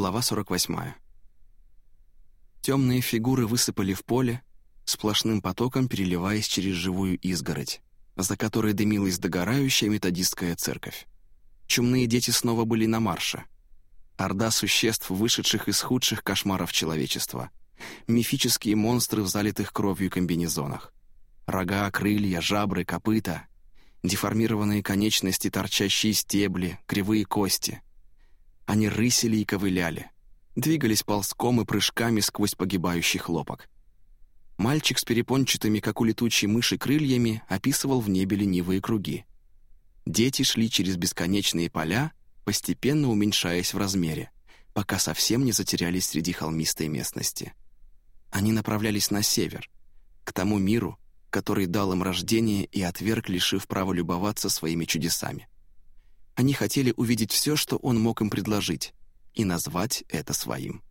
Глава 48. Темные фигуры высыпали в поле, сплошным потоком переливаясь через живую изгородь, за которой дымилась догорающая методистская церковь. Чумные дети снова были на марше. Орда существ, вышедших из худших кошмаров человечества. Мифические монстры в залитых кровью комбинезонах. Рога, крылья, жабры, копыта. Деформированные конечности, торчащие стебли, кривые кости. Они рысили и ковыляли. Двигались ползком и прыжками сквозь погибающий хлопок. Мальчик с перепончатыми, как у летучей мыши, крыльями описывал в небе ленивые круги. Дети шли через бесконечные поля, постепенно уменьшаясь в размере, пока совсем не затерялись среди холмистой местности. Они направлялись на север, к тому миру, который дал им рождение и отверг, лишив права любоваться своими чудесами. Они хотели увидеть все, что он мог им предложить, и назвать это своим.